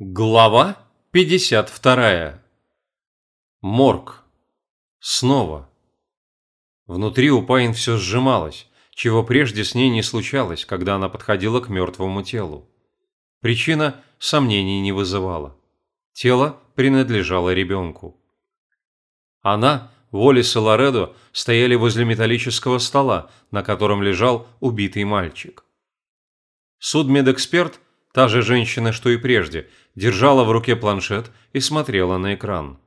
Глава 52. Морг. Снова. Внутри у Пайн все сжималось, чего прежде с ней не случалось, когда она подходила к мертвому телу. Причина сомнений не вызывала. Тело принадлежало ребенку. Она, Уоллес и Лоредо стояли возле металлического стола, на котором лежал убитый мальчик. Судмедэксперт Та же женщина, что и прежде, держала в руке планшет и смотрела на экран.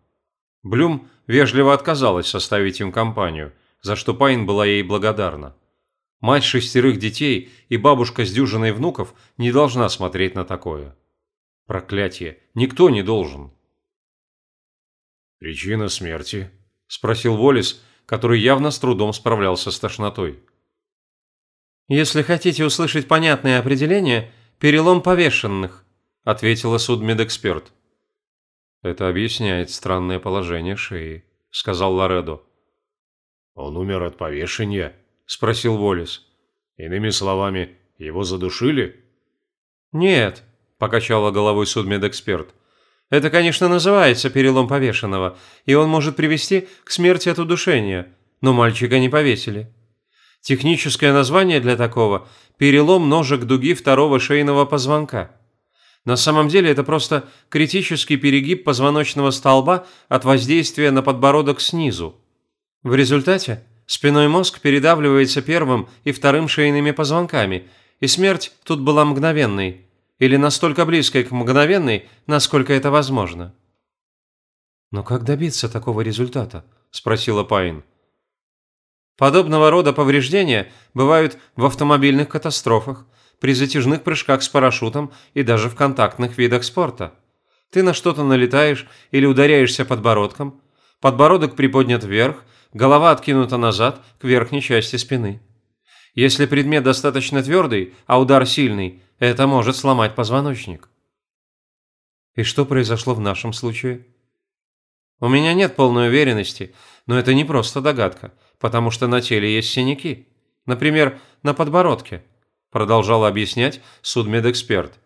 Блюм вежливо отказалась составить им компанию, за что Пайн была ей благодарна. Мать шестерых детей и бабушка с дюжиной внуков не должна смотреть на такое. Проклятие, никто не должен. «Причина смерти?» – спросил Волис, который явно с трудом справлялся с тошнотой. «Если хотите услышать понятное определение, перелом повешенных», – ответила судмедэксперт. «Это объясняет странное положение шеи», – сказал Лоредо. «Он умер от повешения?» – спросил Волис. «Иными словами, его задушили?» «Нет», – покачала головой судмедэксперт. «Это, конечно, называется перелом повешенного, и он может привести к смерти от удушения, но мальчика не повесили». Техническое название для такого – перелом ножек дуги второго шейного позвонка. На самом деле это просто критический перегиб позвоночного столба от воздействия на подбородок снизу. В результате спиной мозг передавливается первым и вторым шейными позвонками, и смерть тут была мгновенной, или настолько близкой к мгновенной, насколько это возможно. «Но как добиться такого результата?» – спросила Пайн. Подобного рода повреждения бывают в автомобильных катастрофах, при затяжных прыжках с парашютом и даже в контактных видах спорта. Ты на что-то налетаешь или ударяешься подбородком, подбородок приподнят вверх, голова откинута назад к верхней части спины. Если предмет достаточно твердый, а удар сильный, это может сломать позвоночник. И что произошло в нашем случае? У меня нет полной уверенности, но это не просто догадка – потому что на теле есть синяки. Например, на подбородке», – продолжал объяснять судмедэксперт.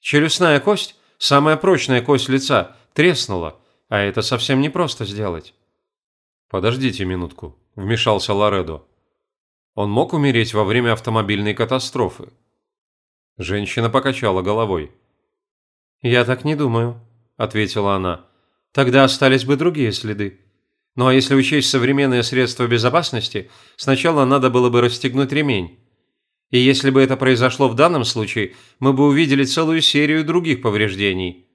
«Челюстная кость, самая прочная кость лица, треснула, а это совсем непросто сделать». «Подождите минутку», – вмешался Лоредо. «Он мог умереть во время автомобильной катастрофы?» Женщина покачала головой. «Я так не думаю», – ответила она. «Тогда остались бы другие следы. Ну а если учесть современные средства безопасности, сначала надо было бы расстегнуть ремень. И если бы это произошло в данном случае, мы бы увидели целую серию других повреждений.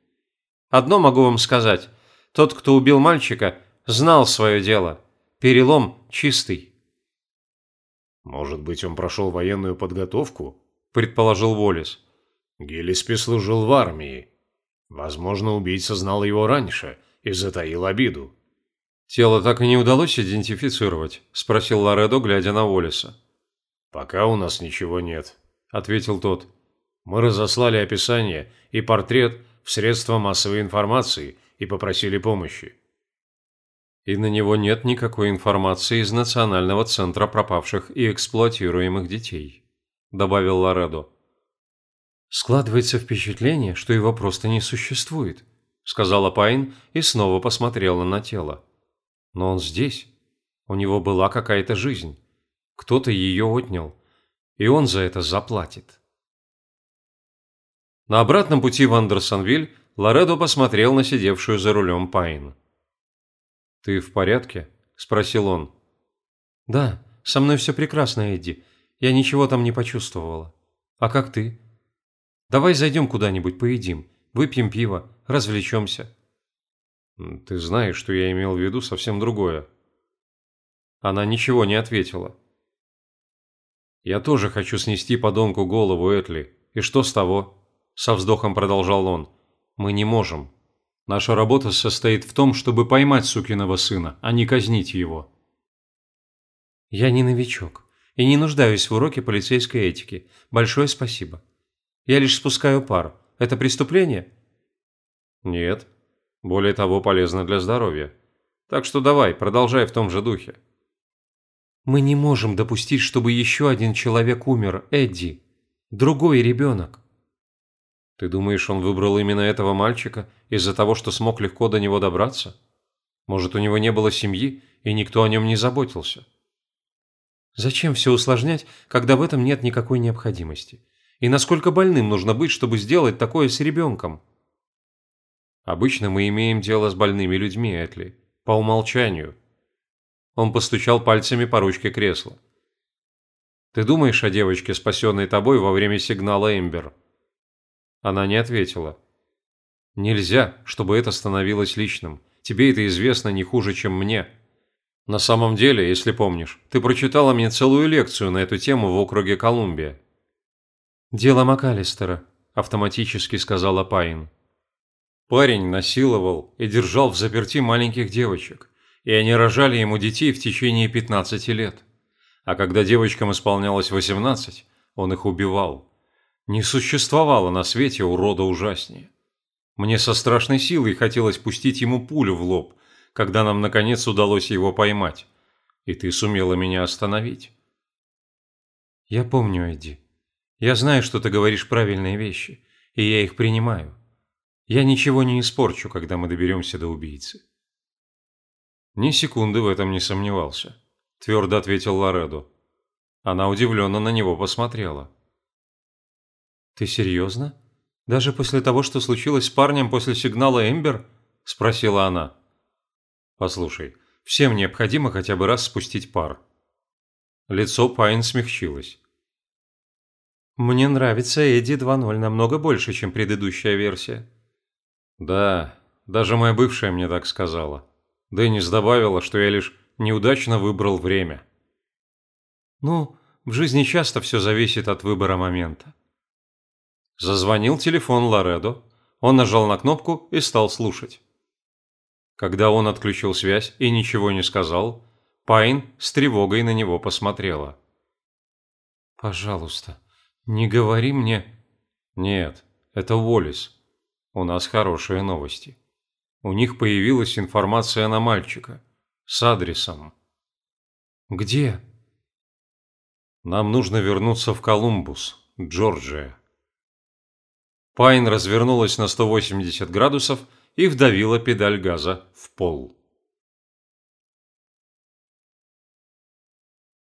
Одно могу вам сказать. Тот, кто убил мальчика, знал свое дело. Перелом чистый. «Может быть, он прошел военную подготовку?» – предположил Волис. «Гиллиспи служил в армии. Возможно, убийца знал его раньше и затаил обиду. «Тело так и не удалось идентифицировать?» – спросил Лоредо, глядя на Уоллеса. «Пока у нас ничего нет», – ответил тот. «Мы разослали описание и портрет в средства массовой информации и попросили помощи». «И на него нет никакой информации из Национального центра пропавших и эксплуатируемых детей», – добавил Лоредо. «Складывается впечатление, что его просто не существует», – сказала Пайн и снова посмотрела на тело. Но он здесь. У него была какая-то жизнь. Кто-то ее отнял. И он за это заплатит. На обратном пути в Андерсонвиль Лоредо посмотрел на сидевшую за рулем Пайн. «Ты в порядке?» – спросил он. «Да, со мной все прекрасно, Эдди. Я ничего там не почувствовала. А как ты? Давай зайдем куда-нибудь, поедим, выпьем пиво, развлечемся». Ты знаешь, что я имел в виду совсем другое. Она ничего не ответила. Я тоже хочу снести подонку голову Этли. И что с того? Со вздохом продолжал он. Мы не можем. Наша работа состоит в том, чтобы поймать сукиного сына, а не казнить его. Я не новичок и не нуждаюсь в уроке полицейской этики. Большое спасибо. Я лишь спускаю пар. Это преступление? Нет. Более того, полезно для здоровья. Так что давай, продолжай в том же духе. Мы не можем допустить, чтобы еще один человек умер, Эдди. Другой ребенок. Ты думаешь, он выбрал именно этого мальчика из-за того, что смог легко до него добраться? Может, у него не было семьи, и никто о нем не заботился? Зачем все усложнять, когда в этом нет никакой необходимости? И насколько больным нужно быть, чтобы сделать такое с ребенком? Обычно мы имеем дело с больными людьми, Этли. По умолчанию. Он постучал пальцами по ручке кресла. Ты думаешь о девочке, спасенной тобой во время сигнала Эмбер? Она не ответила. Нельзя, чтобы это становилось личным. Тебе это известно не хуже, чем мне. На самом деле, если помнишь, ты прочитала мне целую лекцию на эту тему в округе Колумбия. «Дело МакАлистера», – автоматически сказала Пайн. Парень насиловал и держал в заперти маленьких девочек, и они рожали ему детей в течение 15 лет. А когда девочкам исполнялось 18, он их убивал. Не существовало на свете урода ужаснее. Мне со страшной силой хотелось пустить ему пулю в лоб, когда нам наконец удалось его поймать. И ты сумела меня остановить. Я помню, Эдди. Я знаю, что ты говоришь правильные вещи, и я их принимаю. Я ничего не испорчу, когда мы доберемся до убийцы. Ни секунды в этом не сомневался, твердо ответил Лоредо. Она удивленно на него посмотрела. «Ты серьезно? Даже после того, что случилось с парнем после сигнала Эмбер?» – спросила она. «Послушай, всем необходимо хотя бы раз спустить пар». Лицо Пайн смягчилось. «Мне нравится Эдди 2.0 намного больше, чем предыдущая версия». «Да, даже моя бывшая мне так сказала. Деннис добавила, что я лишь неудачно выбрал время». «Ну, в жизни часто все зависит от выбора момента». Зазвонил телефон Лоредо. Он нажал на кнопку и стал слушать. Когда он отключил связь и ничего не сказал, Пайн с тревогой на него посмотрела. «Пожалуйста, не говори мне...» «Нет, это Уоллес. У нас хорошие новости. У них появилась информация на мальчика. С адресом». «Где?» «Нам нужно вернуться в Колумбус, Джорджия». Пайн развернулась на 180 градусов и вдавила педаль газа в пол.